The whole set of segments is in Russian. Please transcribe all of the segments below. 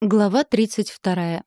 Глава 32.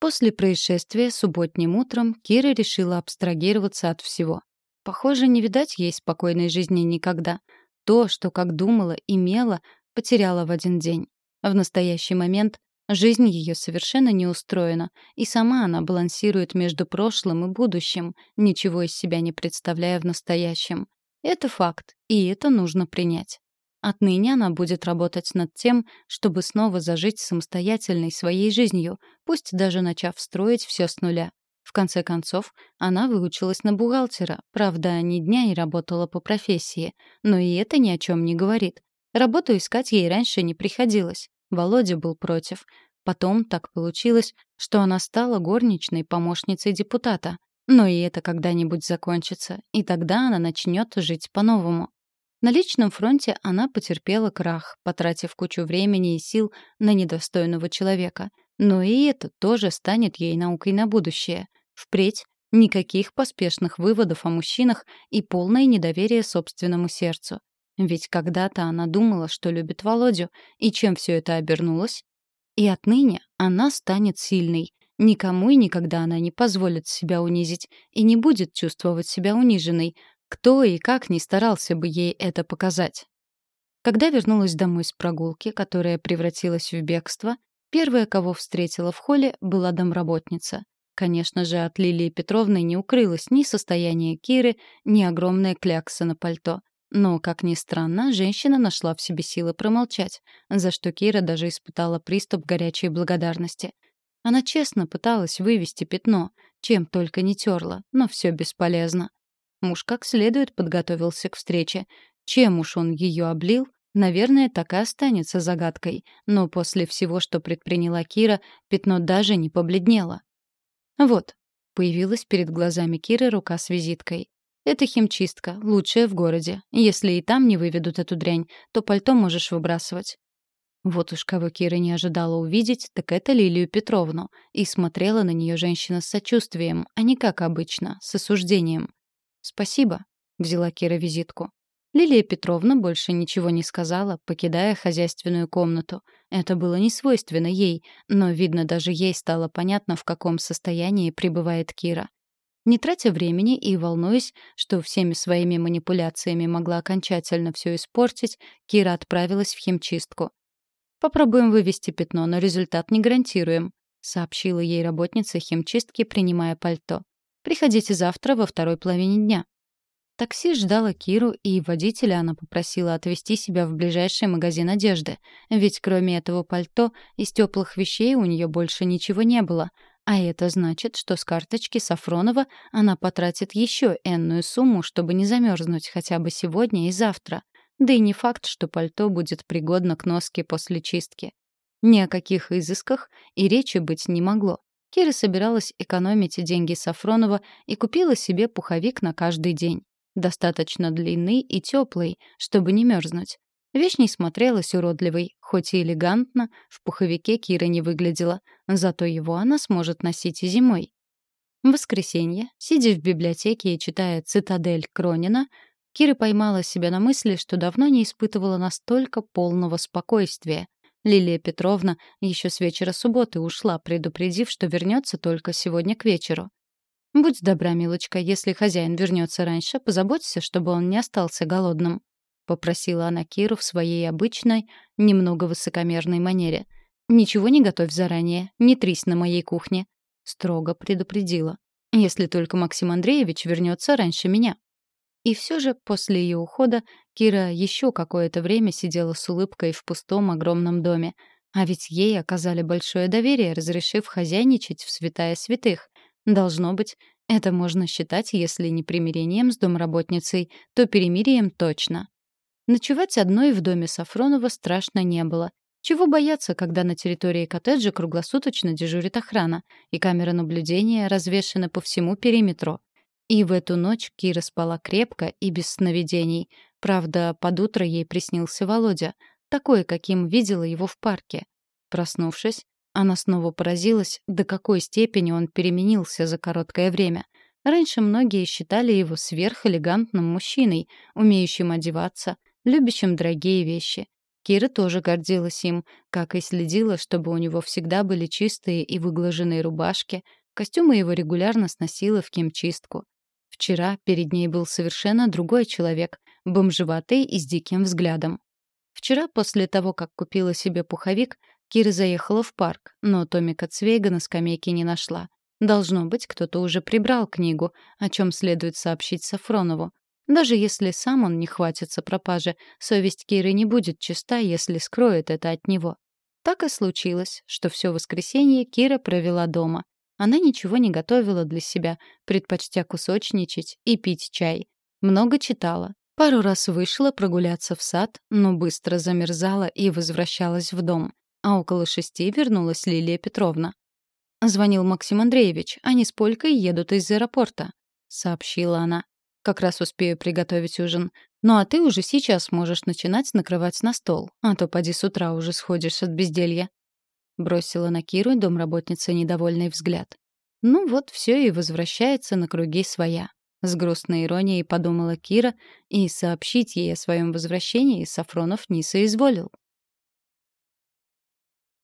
После происшествия субботним утром Кира решила абстрагироваться от всего. Похоже, не видать ей спокойной жизни никогда. То, что, как думала, имела, потеряла в один день. В настоящий момент жизнь ее совершенно не устроена, и сама она балансирует между прошлым и будущим, ничего из себя не представляя в настоящем. Это факт, и это нужно принять. Отныне она будет работать над тем, чтобы снова зажить самостоятельной своей жизнью, пусть даже начав строить все с нуля. В конце концов, она выучилась на бухгалтера, правда, ни дня не работала по профессии, но и это ни о чем не говорит. Работу искать ей раньше не приходилось. Володя был против. Потом так получилось, что она стала горничной помощницей депутата. Но и это когда-нибудь закончится, и тогда она начнет жить по-новому. На личном фронте она потерпела крах, потратив кучу времени и сил на недостойного человека. Но и это тоже станет ей наукой на будущее. Впредь никаких поспешных выводов о мужчинах и полное недоверие собственному сердцу. Ведь когда-то она думала, что любит Володю, и чем все это обернулось? И отныне она станет сильной. Никому и никогда она не позволит себя унизить и не будет чувствовать себя униженной, кто и как не старался бы ей это показать. Когда вернулась домой с прогулки, которая превратилась в бегство, первая, кого встретила в холле, была домработница. Конечно же, от Лилии Петровны не укрылось ни состояние Киры, ни огромная клякса на пальто. Но, как ни странно, женщина нашла в себе силы промолчать, за что Кира даже испытала приступ горячей благодарности. Она честно пыталась вывести пятно, чем только не терла, но все бесполезно. Муж как следует подготовился к встрече. Чем уж он ее облил, наверное, так и останется загадкой. Но после всего, что предприняла Кира, пятно даже не побледнело. Вот, появилась перед глазами Киры рука с визиткой. Это химчистка, лучшая в городе. Если и там не выведут эту дрянь, то пальто можешь выбрасывать. Вот уж кого Кира не ожидала увидеть, так это Лилию Петровну. И смотрела на нее женщина с сочувствием, а не как обычно, с осуждением. «Спасибо», — взяла Кира визитку. Лилия Петровна больше ничего не сказала, покидая хозяйственную комнату. Это было не свойственно ей, но, видно, даже ей стало понятно, в каком состоянии пребывает Кира. Не тратя времени и волнуясь, что всеми своими манипуляциями могла окончательно все испортить, Кира отправилась в химчистку. «Попробуем вывести пятно, но результат не гарантируем», — сообщила ей работница химчистки, принимая пальто. Приходите завтра во второй половине дня». Такси ждала Киру, и водителя она попросила отвезти себя в ближайший магазин одежды, ведь кроме этого пальто из теплых вещей у нее больше ничего не было, а это значит, что с карточки Сафронова она потратит еще энную сумму, чтобы не замерзнуть хотя бы сегодня и завтра. Да и не факт, что пальто будет пригодно к носке после чистки. Ни о каких изысках и речи быть не могло. Кира собиралась экономить деньги Сафронова и купила себе пуховик на каждый день. Достаточно длинный и теплый, чтобы не мерзнуть. Вещь не смотрелась уродливой, хоть и элегантно, в пуховике Кира не выглядела, зато его она сможет носить и зимой. В воскресенье, сидя в библиотеке и читая «Цитадель» Кронина, Кира поймала себя на мысли, что давно не испытывала настолько полного спокойствия. Лилия Петровна еще с вечера субботы ушла, предупредив, что вернется только сегодня к вечеру. «Будь добра, милочка, если хозяин вернется раньше, позаботься, чтобы он не остался голодным», — попросила она Киру в своей обычной, немного высокомерной манере. «Ничего не готовь заранее, не трись на моей кухне», — строго предупредила. «Если только Максим Андреевич вернется раньше меня». И все же после ее ухода Кира еще какое-то время сидела с улыбкой в пустом огромном доме. А ведь ей оказали большое доверие, разрешив хозяйничать в святая святых. Должно быть, это можно считать, если не примирением с домработницей, то перемирием точно. Ночевать одной в доме Сафронова страшно не было. Чего бояться, когда на территории коттеджа круглосуточно дежурит охрана, и камеры наблюдения развешаны по всему периметру. И в эту ночь Кира спала крепко и без сновидений. Правда, под утро ей приснился Володя, такой, каким видела его в парке. Проснувшись, она снова поразилась, до какой степени он переменился за короткое время. Раньше многие считали его сверхэлегантным мужчиной, умеющим одеваться, любящим дорогие вещи. Кира тоже гордилась им, как и следила, чтобы у него всегда были чистые и выглаженные рубашки, костюмы его регулярно сносила в кимчистку. Вчера перед ней был совершенно другой человек, бомжеватый и с диким взглядом. Вчера, после того, как купила себе пуховик, Кира заехала в парк, но Томика Цвейга на скамейке не нашла. Должно быть, кто-то уже прибрал книгу, о чем следует сообщить Сафронову. Даже если сам он не хватится пропажи, совесть Киры не будет чиста, если скроет это от него. Так и случилось, что все воскресенье Кира провела дома. Она ничего не готовила для себя, предпочтя кусочничать и пить чай. Много читала. Пару раз вышла прогуляться в сад, но быстро замерзала и возвращалась в дом. А около шести вернулась Лилия Петровна. «Звонил Максим Андреевич. Они с Полькой едут из аэропорта», — сообщила она. Как раз успею приготовить ужин. Ну а ты уже сейчас можешь начинать накрывать на стол, а то поди с утра уже сходишь от безделья. Бросила на Киру домработница недовольный взгляд. Ну вот все и возвращается на круги своя. С грустной иронией подумала Кира, и сообщить ей о своем возвращении Сафронов не соизволил.